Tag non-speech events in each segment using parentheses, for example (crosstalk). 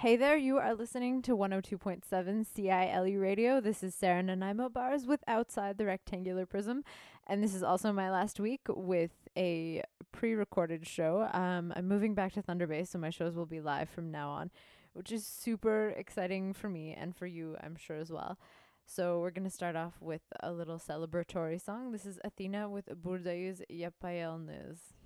Hey there, you are listening to 102.7 CILU radio. This is Sarah Nanaimo Bars with Outside the Rectangular Prism. And this is also my last week with a pre recorded show. Um, I'm moving back to Thunder Bay, so my shows will be live from now on, which is super exciting for me and for you, I'm sure, as well. So we're going to start off with a little celebratory song. This is Athena with Buradayız Yapayalnız.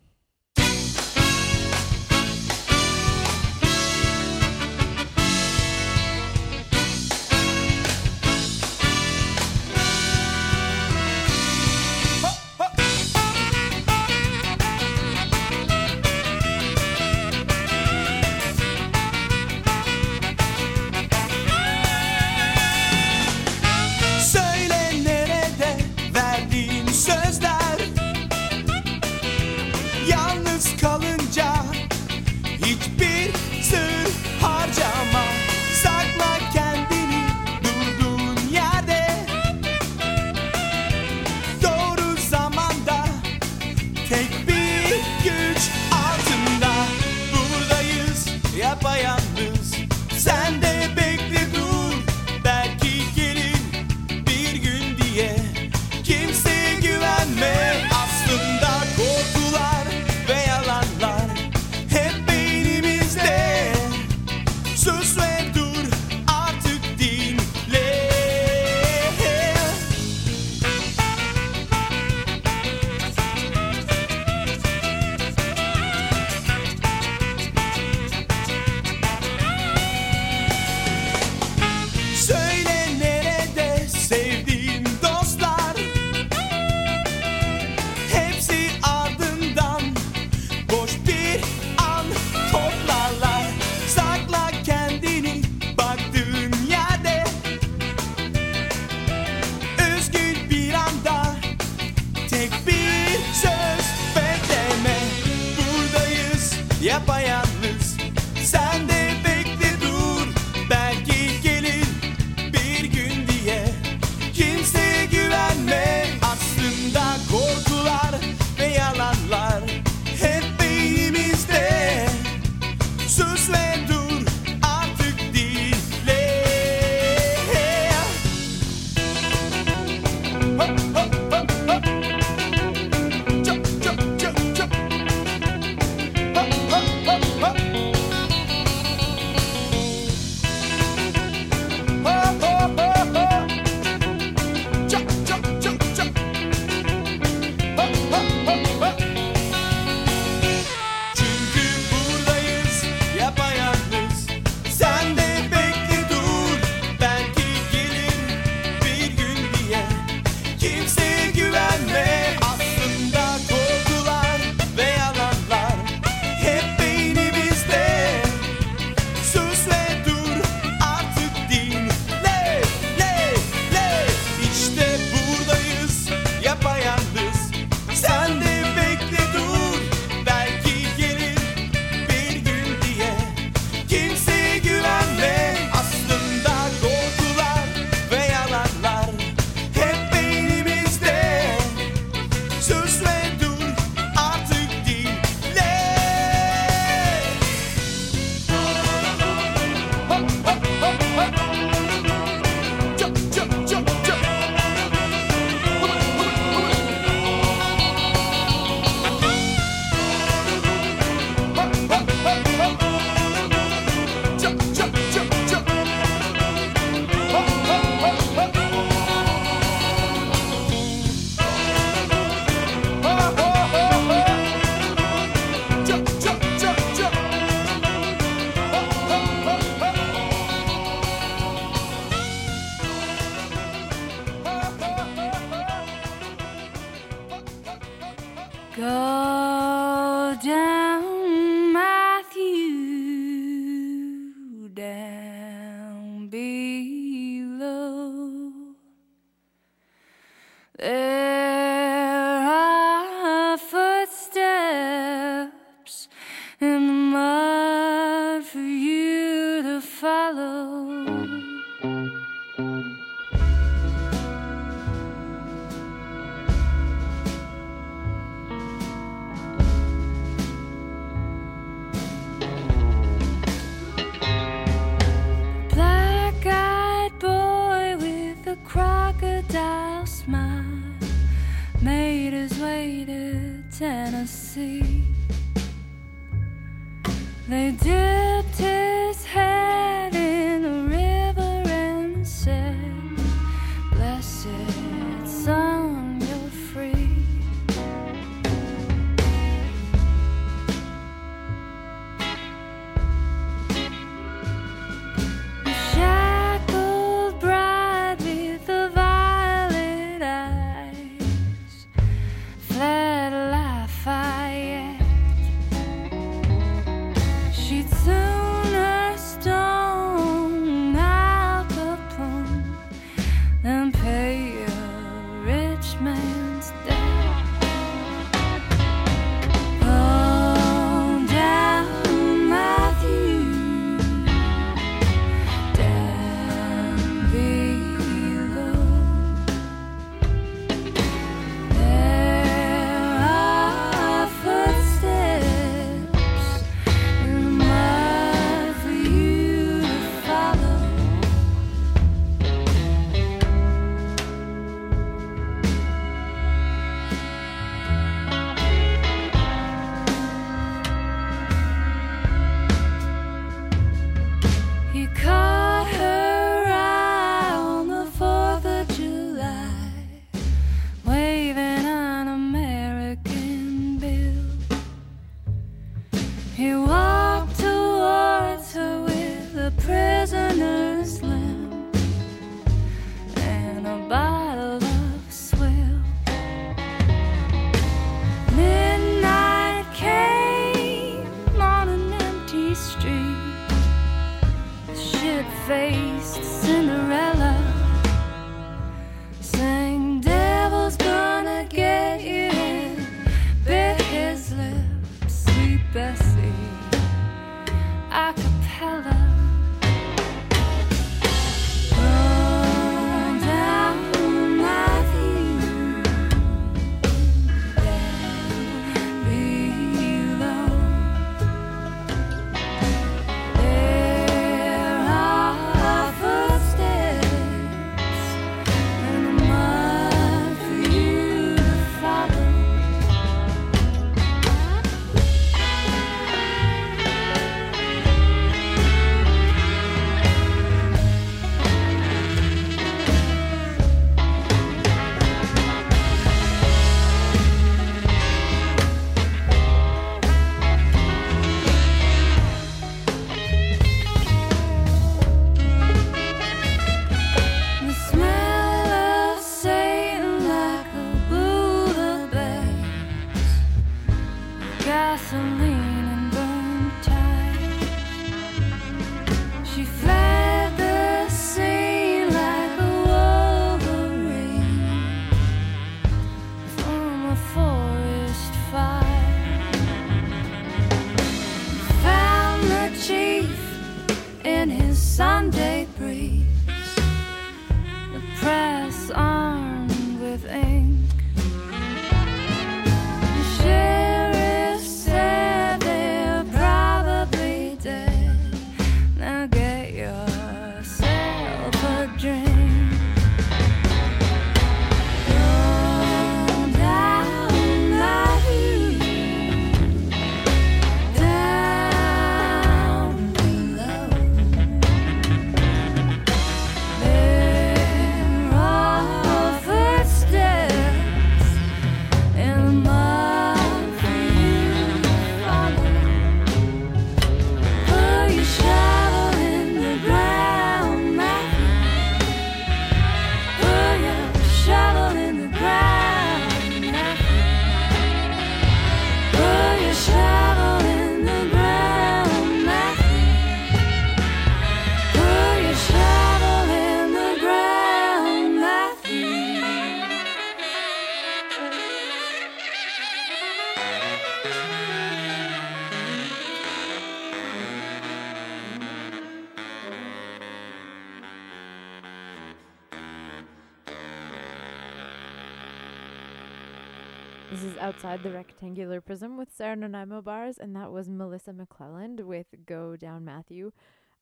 The Rectangular Prism with Sarah Nanaimo Bars, and that was Melissa McClelland with Go Down Matthew.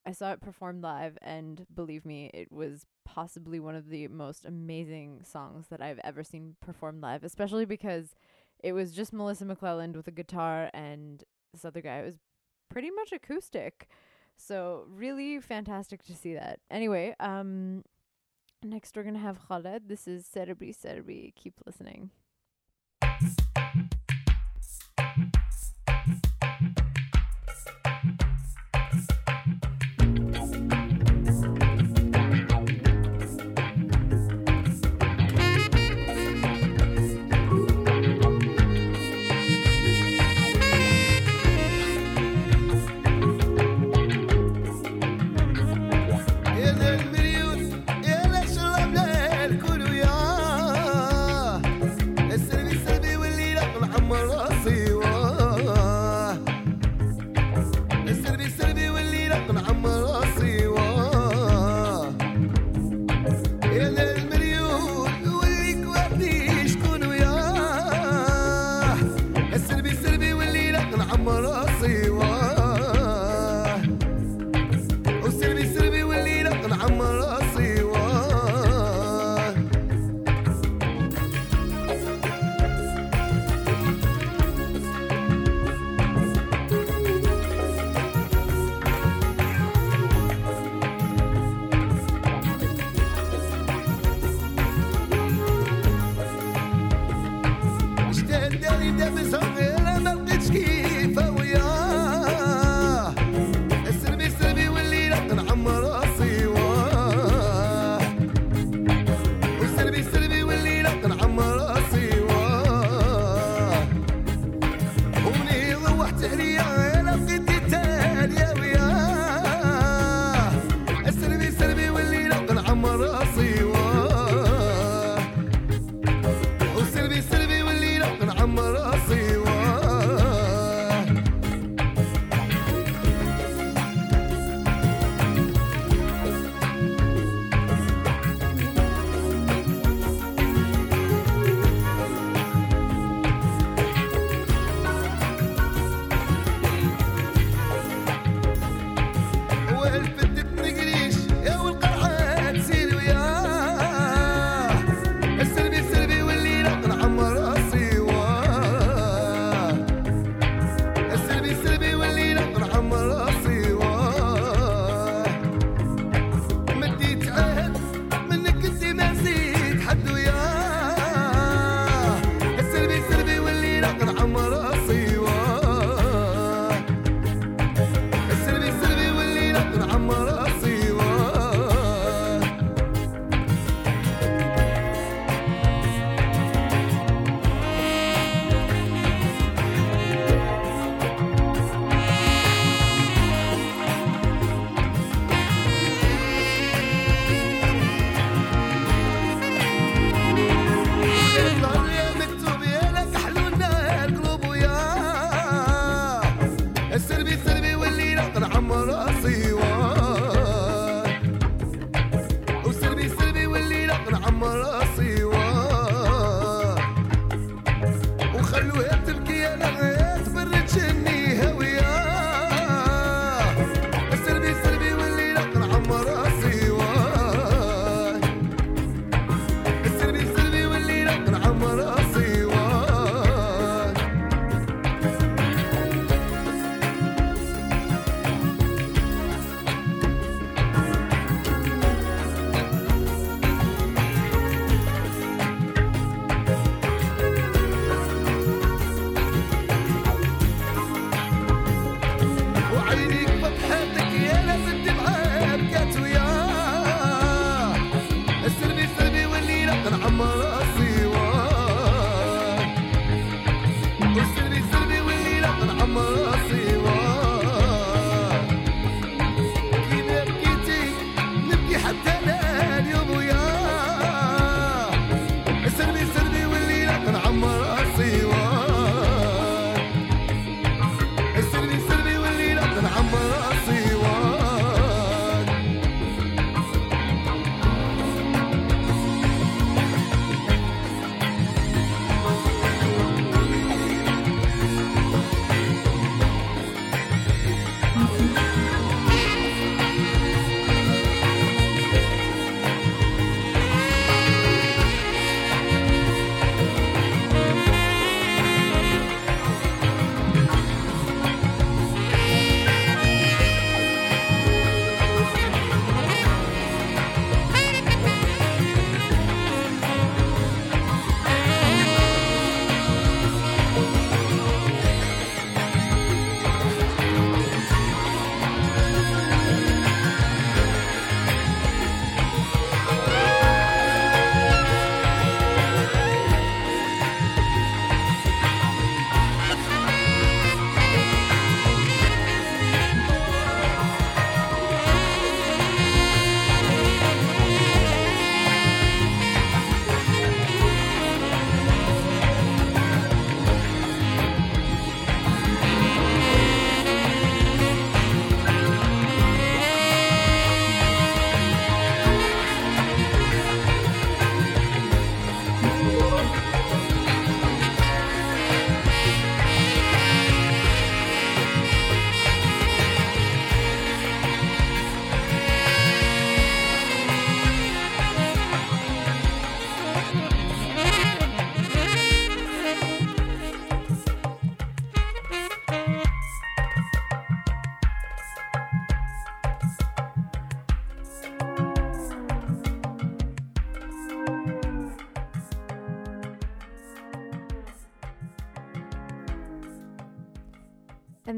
I saw it performed live, and believe me, it was possibly one of the most amazing songs that I've ever seen performed live, especially because it was just Melissa McClelland with a guitar and this other guy. It was pretty much acoustic. So really fantastic to see that. Anyway, um next we're gonna have Khaled. This is Serbi Serbi. Keep listening. يا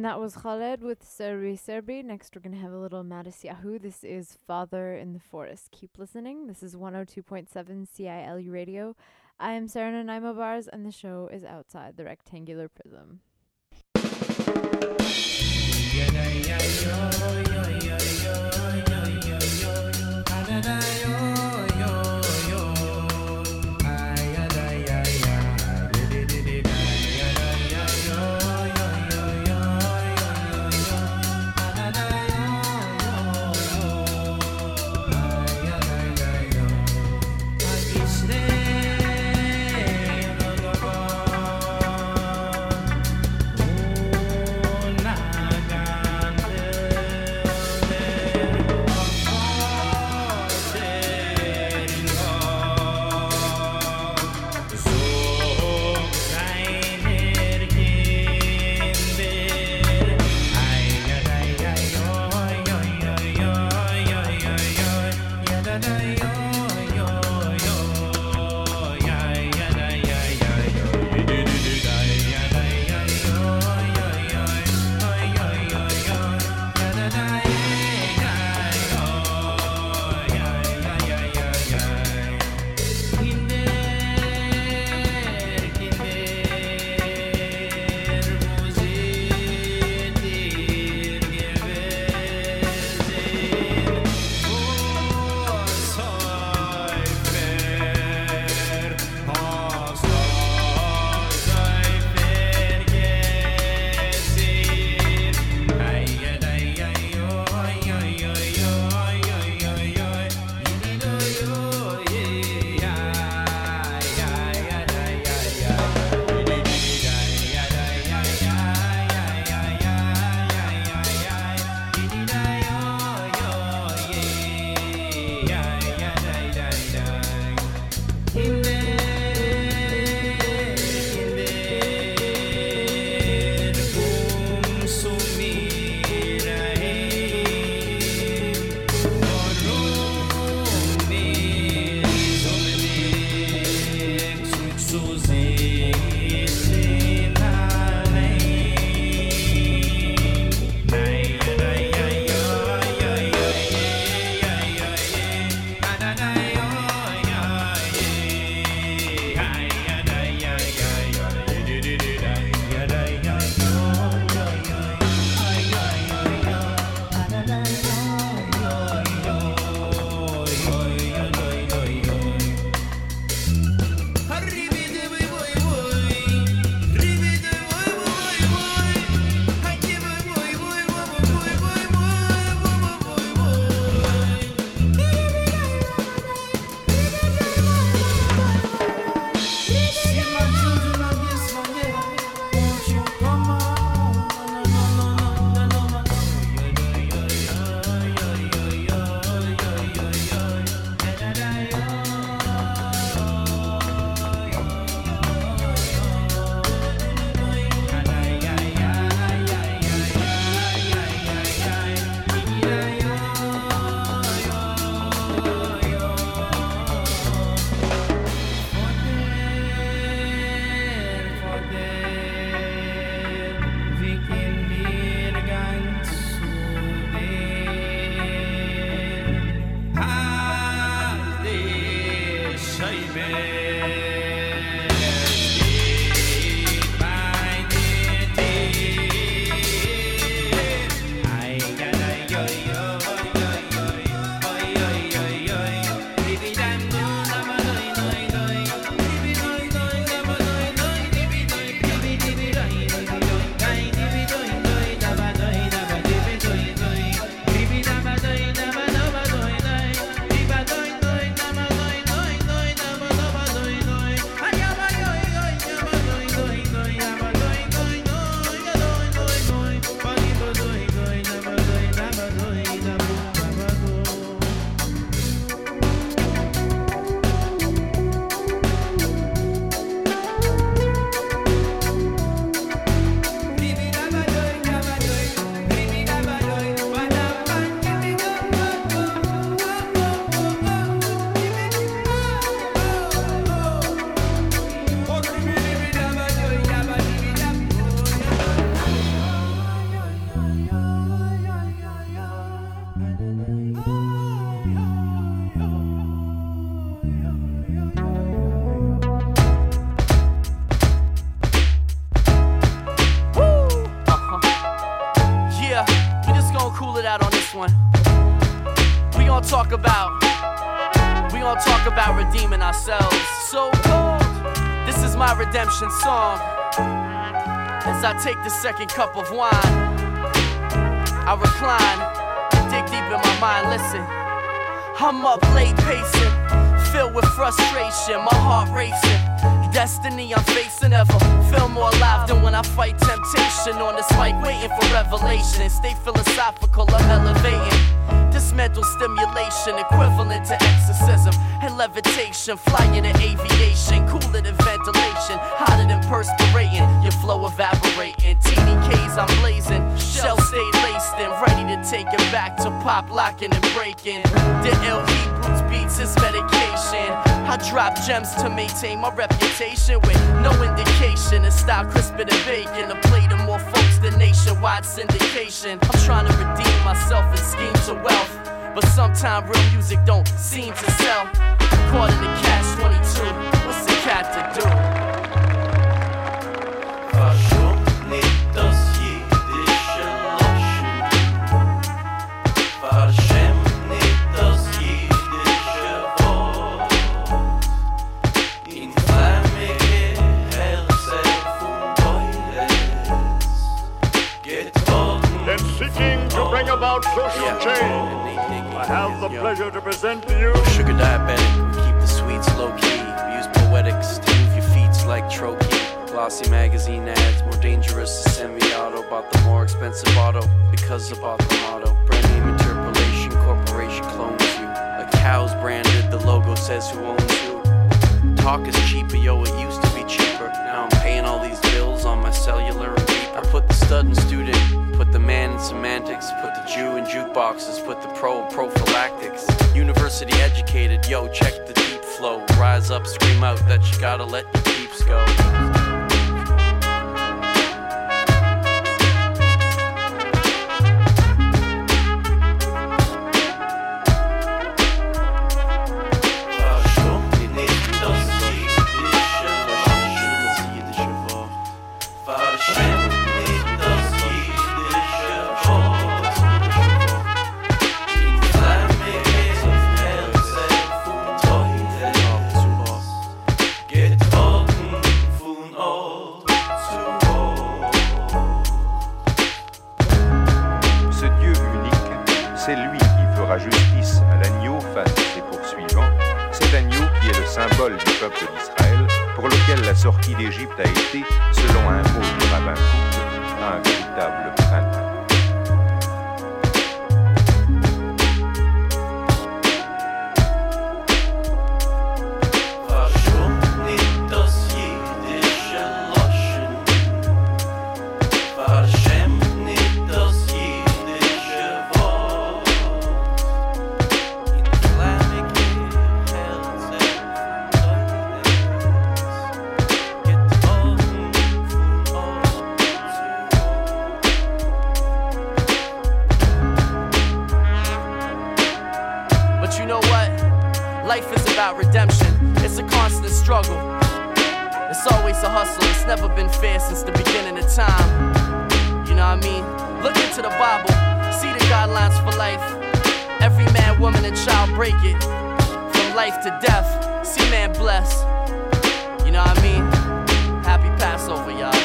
And that was Khaled with Serbi Serbi. Next, we're going to have a little Matisyahu. This is Father in the Forest. Keep listening. This is 102.7 CILU Radio. I am Sarah Nanaimo Bars, and the show is Outside the Rectangular Prism. Redemption song. As I take the second cup of wine, I recline, dig deep in my mind. Listen, I'm up late pacing, filled with frustration, my heart racing. Destiny I'm facing ever feel more alive than when I fight temptation on this mic, waiting for revelation. Stay philosophical, I'm elevating. This mental stimulation equivalent to exorcism and levitation, flying in aviation, cooler than ventilation, hotter than perspirating. Your flow evaporating, TDKs I'm blazing, shell stay laced and ready to take it back to pop locking and breaking. The ill Hebrews beats is medication. I drop gems to maintain my reputation with no indication. A style crisper than bacon, a plate to than nationwide syndication. I'm trying to redeem myself and scheme to wealth. But sometimes real music don't seem to sell. Caught in the cash 22, what's the cat to do? About social change. I have the pleasure to present to you Sugar diabetic, we keep the sweets low key. We use poetics to move your feet like trochee. Glossy magazine ads, more dangerous than semi-auto. Bought the more expensive auto because about the motto. Brand name interpolation, corporation clones you. Like cows branded, the logo says who owns you. Talk is cheaper, yo, it used to be cheaper. Now I'm paying all these bills on my cellular and. I put the stud in student, put the man in semantics, put the Jew in jukeboxes, put the pro in prophylactics. University educated, yo, check the deep flow. Rise up, scream out that you gotta let your peeps go. About redemption. It's a constant struggle. It's always a hustle. It's never been fair since the beginning of time. You know what I mean? Look into the Bible. See the guidelines for life. Every man, woman, and child break it. From life to death. See man bless. You know what I mean? Happy Passover, y'all.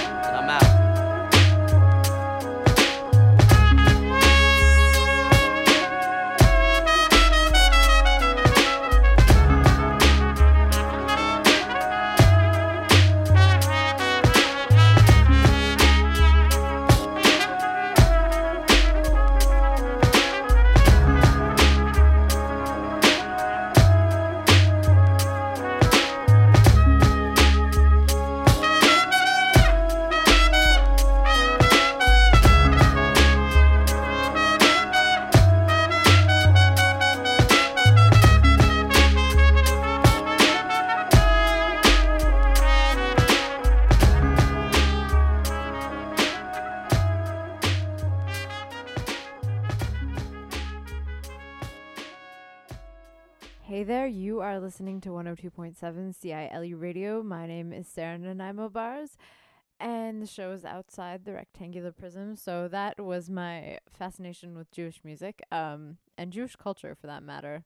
Listening to 102.7 CILU Radio. My name is Sarah Nanaimo Bars, and the show is outside the rectangular prism. So that was my fascination with Jewish music. Um, and Jewish culture for that matter.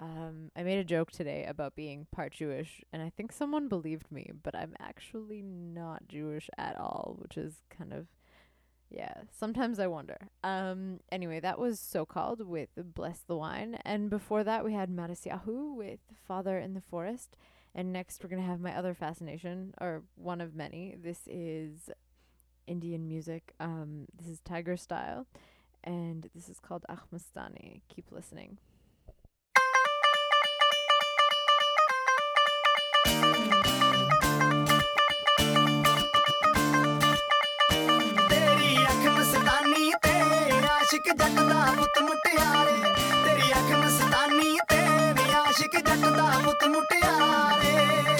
Um, I made a joke today about being part Jewish, and I think someone believed me, but I'm actually not Jewish at all, which is kind of, yeah, sometimes I wonder. Um, anyway, that was So Called with Bless the Wine, and before that we had Matisyahu with Father in the Forest, and next we're going to have my other fascination, or one of many. This is Indian music. Um, this is Tiger Style, and this is called Ahmastani. Keep listening. ਆਸ਼ਿਕ ਜੱਟ ਦਾ ਪੁੱਤ ਮੁਟਿਆਰੇ ਤੇਰੀ ਅੱਖ ਮਸਤਾਨੀ ਤੇ ਆਸ਼ਿਕ ਜੱਟ ਦਾ ਪੁੱਤ ਮੁਟਿਆਰੇ।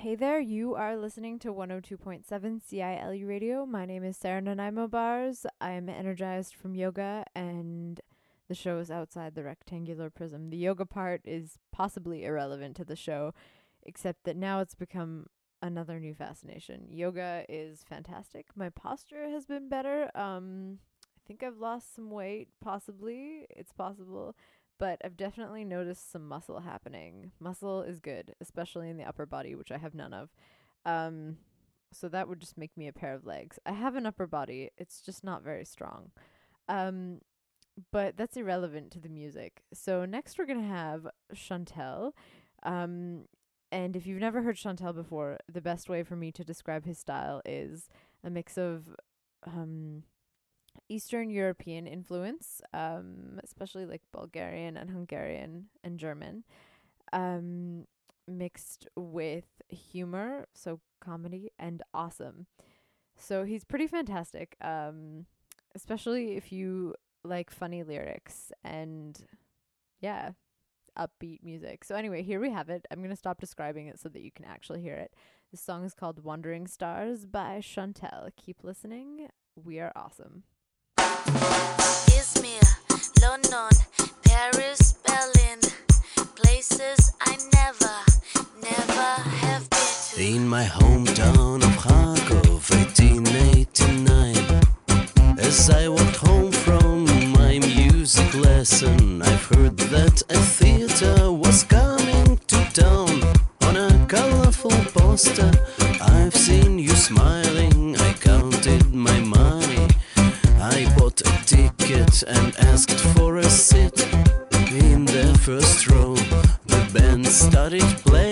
Hey there, you are listening to 102.7 CILU radio. My name is Sarah Nanaimo Bars. I am energized from yoga, and the show is outside the rectangular prism. The yoga part is possibly irrelevant to the show, except that now it's become another new fascination. Yoga is fantastic. My posture has been better. Um, I think I've lost some weight, possibly. It's possible but I've definitely noticed some muscle happening. Muscle is good, especially in the upper body, which I have none of. Um, so that would just make me a pair of legs. I have an upper body, it's just not very strong. Um, but that's irrelevant to the music. So next we're gonna have Shantel. Um, and if you've never heard Shantel before, the best way for me to describe his style is a mix of um Eastern European influence, um, especially like Bulgarian and Hungarian and German, um, mixed with humor, so comedy and awesome. So he's pretty fantastic, um, especially if you like funny lyrics and yeah, upbeat music. So anyway, here we have it. I'm gonna stop describing it so that you can actually hear it. The song is called "Wandering Stars" by Shantel. Keep listening. We are awesome. Izmir, London, Paris, Berlin. Places I never, never have been. In my hometown of Kharkov, 1889, as I walked home from my music lesson, I've heard that a theater was coming to town. On a colorful poster, first row. The band started playing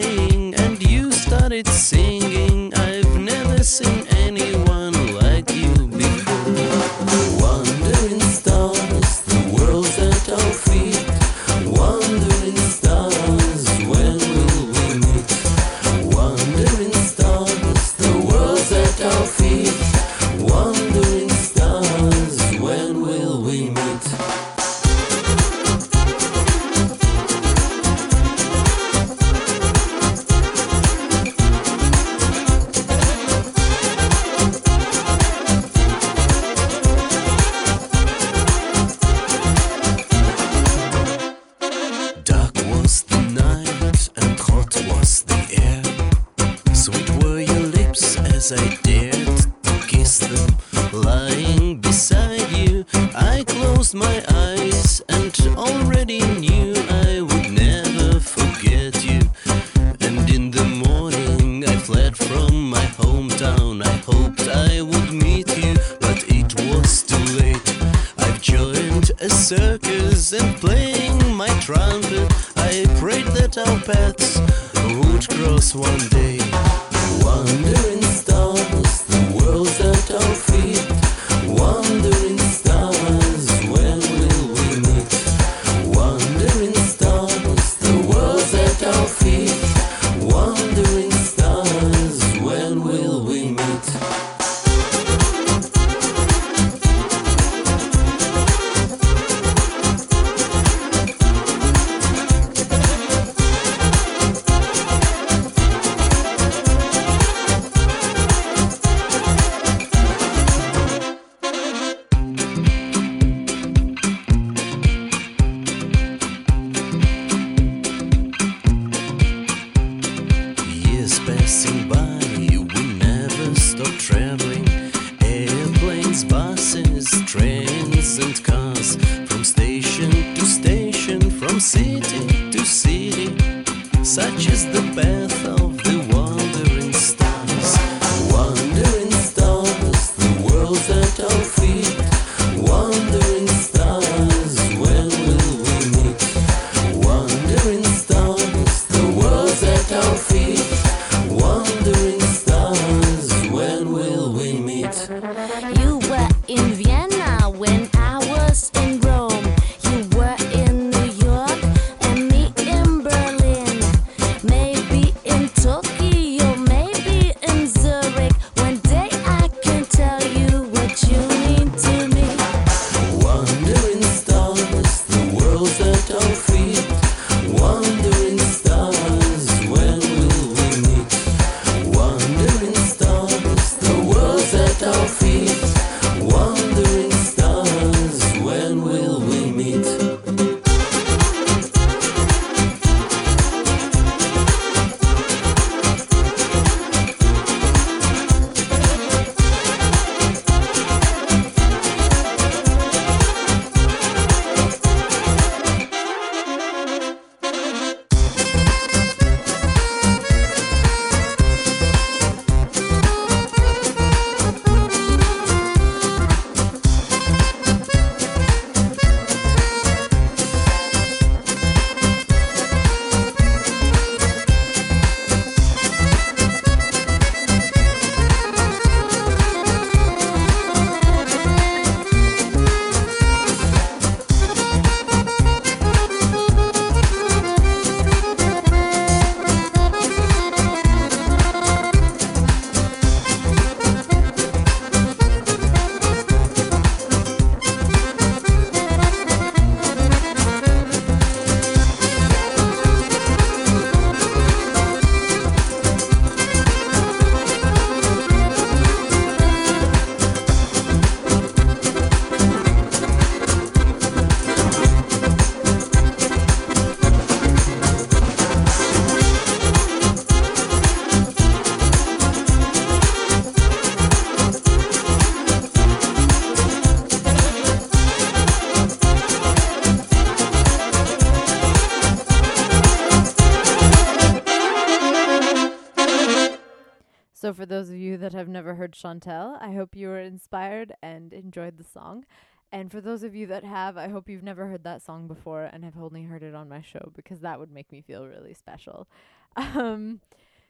heard Shantel, I hope you were inspired and enjoyed the song. And for those of you that have, I hope you've never heard that song before and have only heard it on my show because that would make me feel really special. (laughs) Um,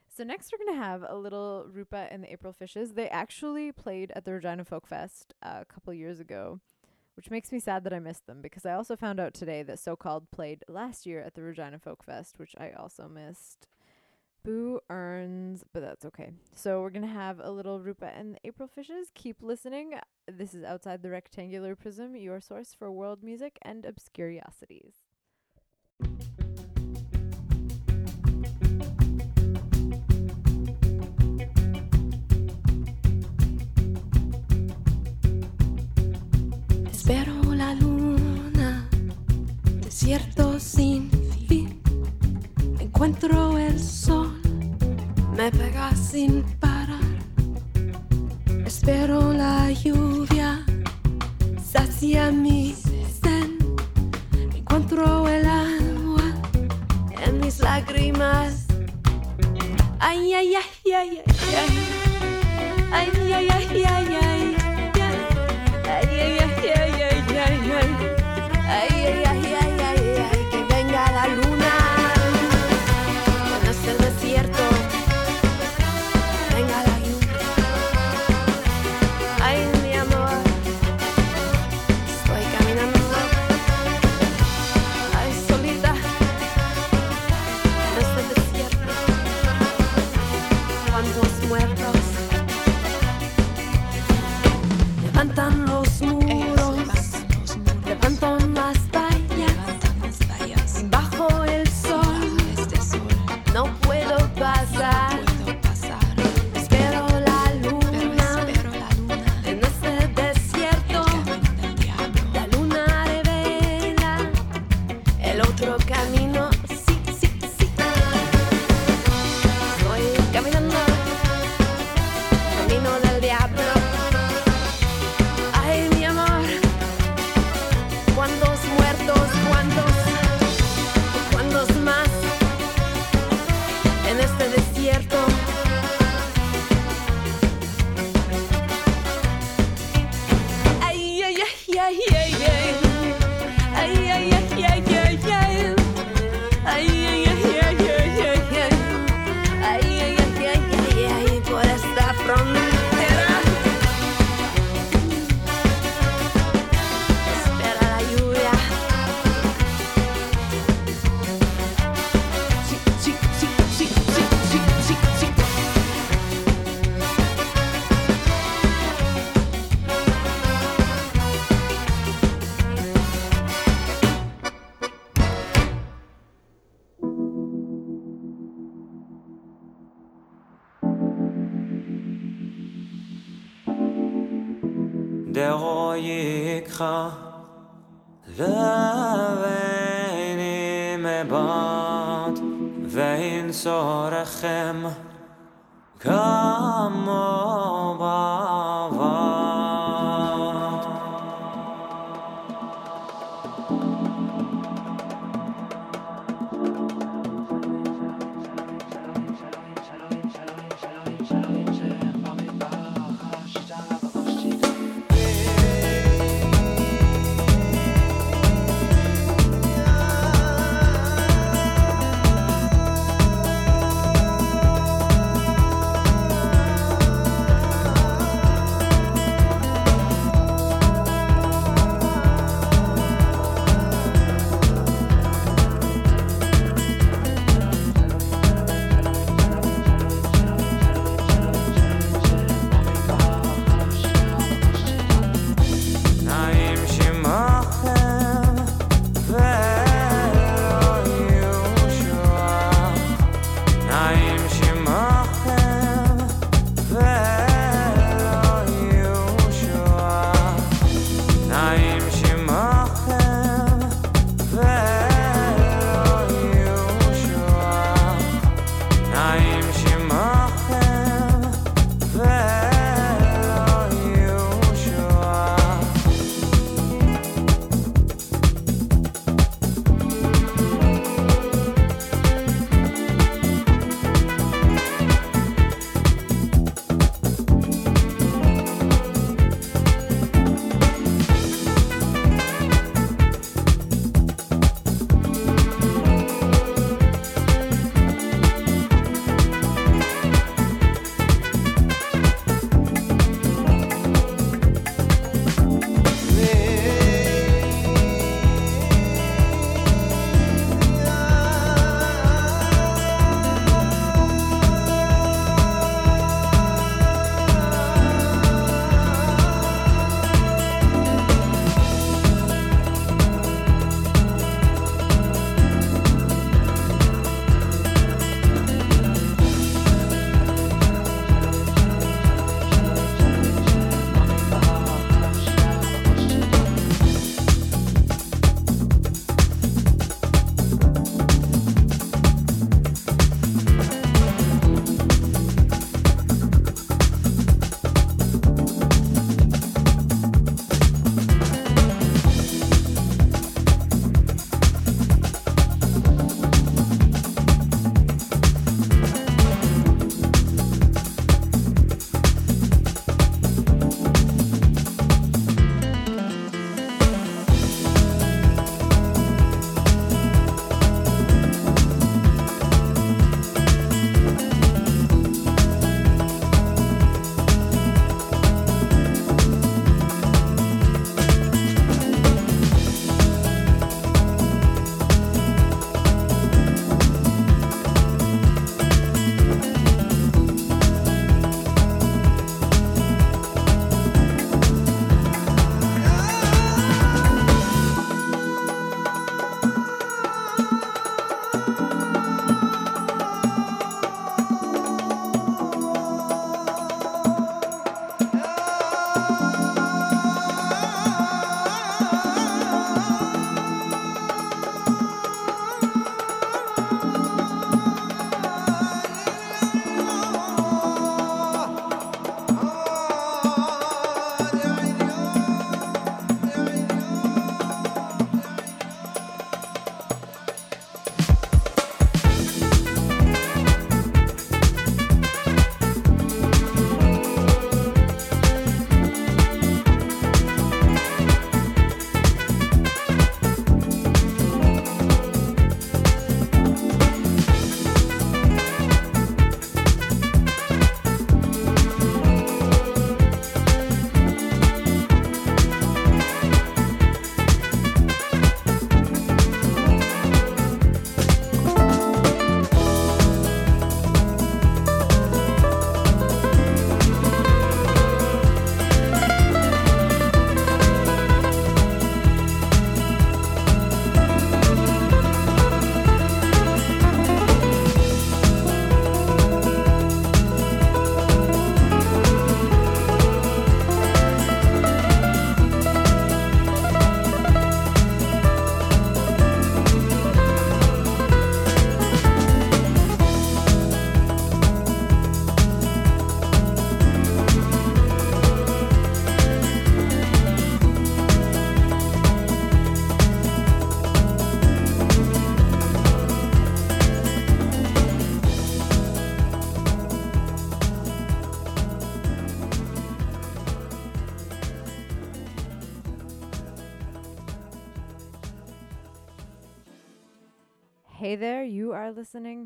so next we're gonna have a little Rupa and the April Fishes. They actually played at the Regina Folk Fest uh, a couple years ago, which makes me sad that I missed them because I also found out today that Socalled played last year at the Regina Folk Fest, which I also missed. Boo earns, but that's okay. So we're gonna have a little Rupa and the April Fishes. Keep listening. This is outside the rectangular prism, your source for world music and obscuriosities. Espero la luna, desierto sin. Encuentro el sol, me pega sin parar. Espero la lluvia, sacia mi sed. Encuentro el agua en mis lágrimas. Ay, ay, ay, ay, ay, ay. Ay, ay, ay, ay, ay,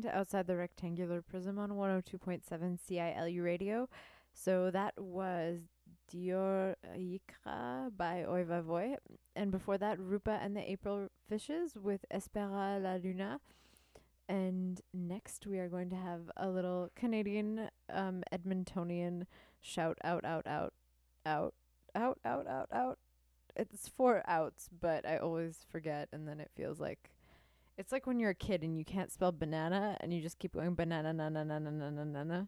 to Outside the Rectangular Prism on 102.7 CILU radio. So that was Dror Yikra by Oi Va Voi. And before that, Rupa and the April Fishes with Espera la Luna. And next, we are going to have a little Canadian um, Edmontonian shout out, out, out, out, out, out, out, out. It's four outs, but I always forget, and then it feels like it's like when you're a kid and you can't spell banana, and you just keep going banana, na na na na na na na na.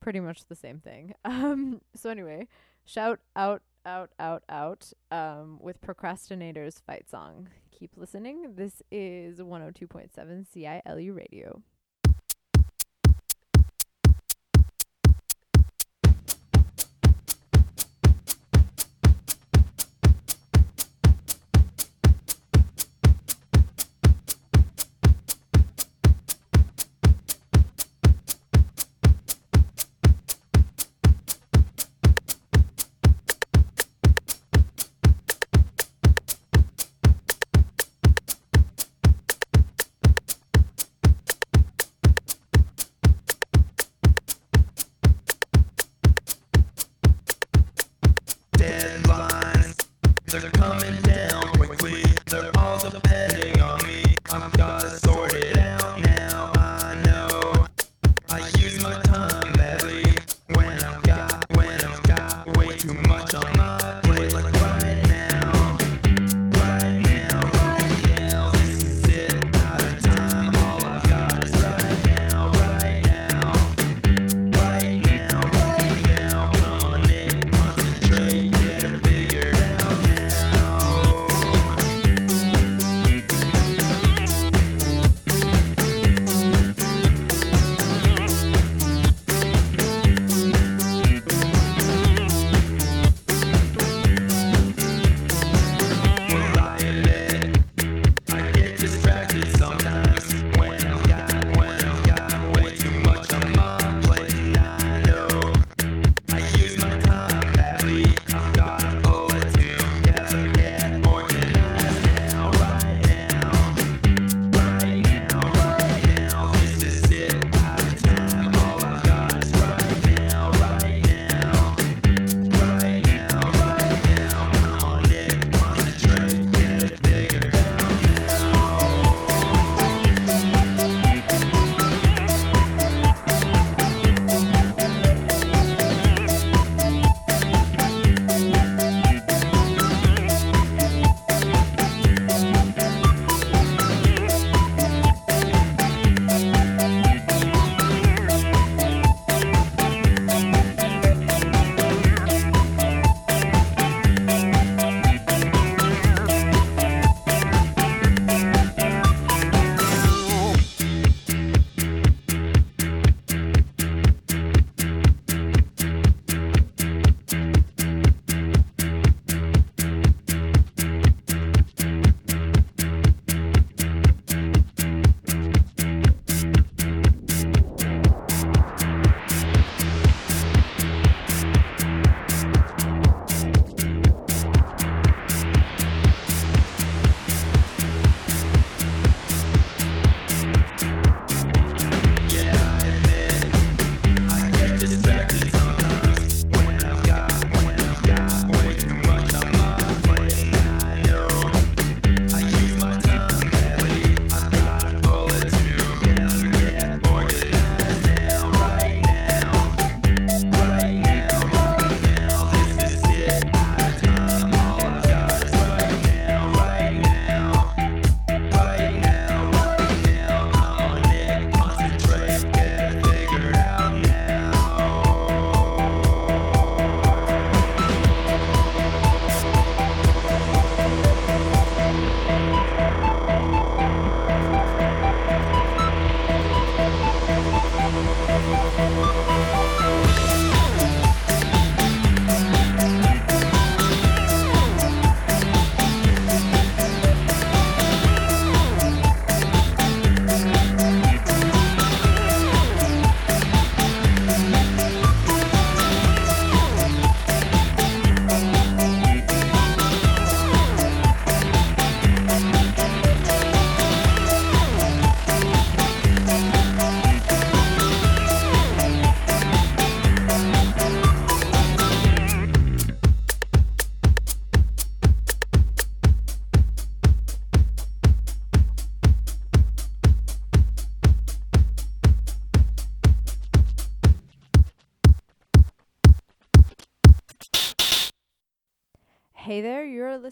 Pretty much the same thing. (laughs) Um. So anyway, shout out, out, out, out. Um. With procrastinators fight song. Keep listening. This is 102.7 CILU radio.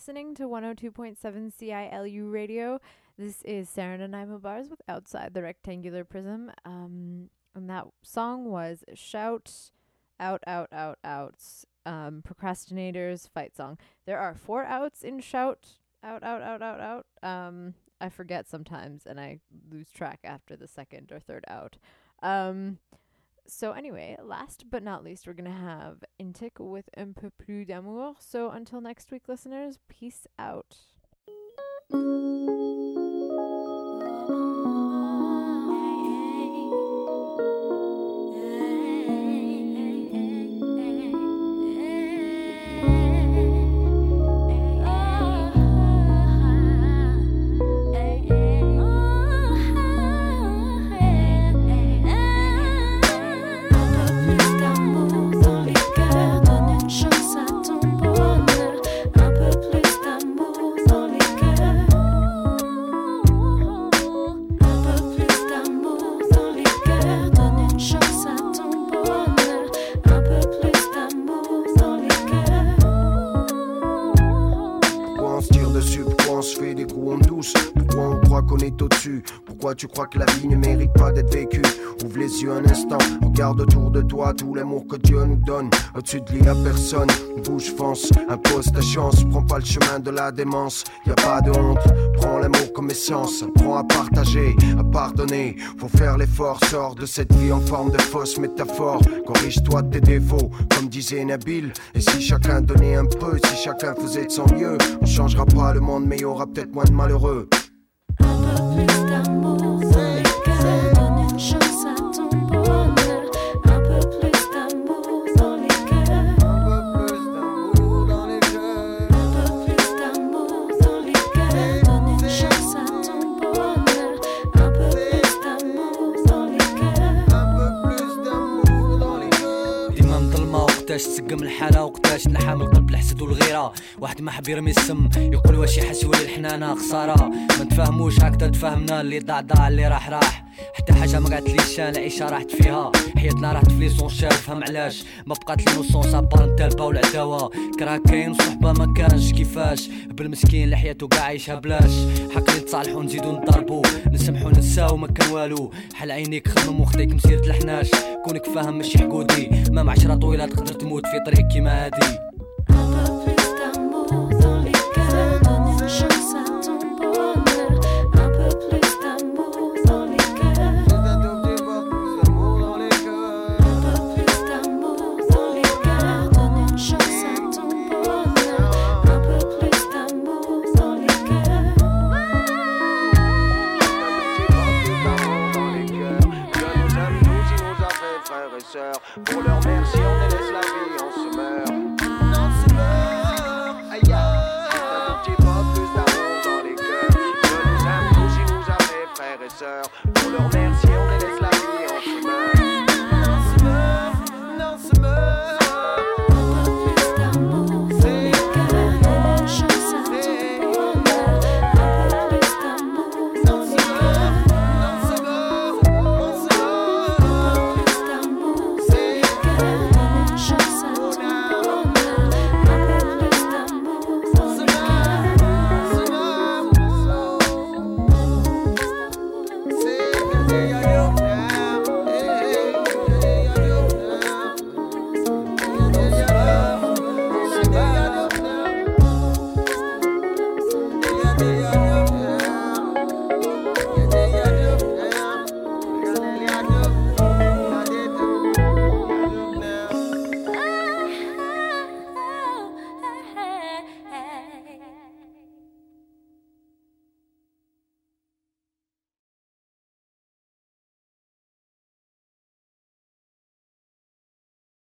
Listening to 102.7 CILU radio. This is Sarah Nanaimo Bars with Outside the Rectangular Prism. Um, and that song was Shout Out, Out, Out, Outs. Um, procrastinators fight song. There are four outs in Shout Out, Out, Out, Out, Out. Um, I forget sometimes and I lose track after the second or third out. Um, so anyway, last but not least, we're gonna have Intik with Un peu plus d'amour. So until next week, listeners, peace out. Tu crois que la vie ne mérite pas d'être vécue? Ouvre les yeux un instant, regarde autour de toi tout l'amour que Dieu nous donne. Au-dessus de lui, y'a personne. Bouge, fonce, impose ta chance. Prends pas le chemin de la démence. Y a pas de honte. Prends l'amour comme essence. Apprends à partager, à pardonner. Faut faire l'effort. Sors de cette vie en forme de fausse métaphore. Corrige-toi de tes défauts, comme disait Nabil. Et si chacun donnait un peu, si chacun faisait de son mieux, on changera pas le monde, mais y aura peut-être moins de malheureux. واحد ما حب يرمي السم. يقول واش يحس ولي الحنانة خسارة. ما تفهموش هكذا تفهمنا اللي ضاع ضاع اللي راح راح. حتى حاجة ما قعدت ليش أنا العيشة راحت فيها. حياتنا راحت في ليسون شار فهم علاش؟ ما بقات لينوسونس ابار التلبة والعداوة كرا كاين صحبة ما كانش كيفاش. بالمسكين اللي حياته قاع عايشها بلاش. حق نتصالحو نزيدو نضربو نسمحو ننساو ما كان والو. حل عينيك خمم وخديك مسيرة الحناش. كونك فاهم ماشي حقودي ما معشرة طويلة تقدر تموت في طريق كيما هادي.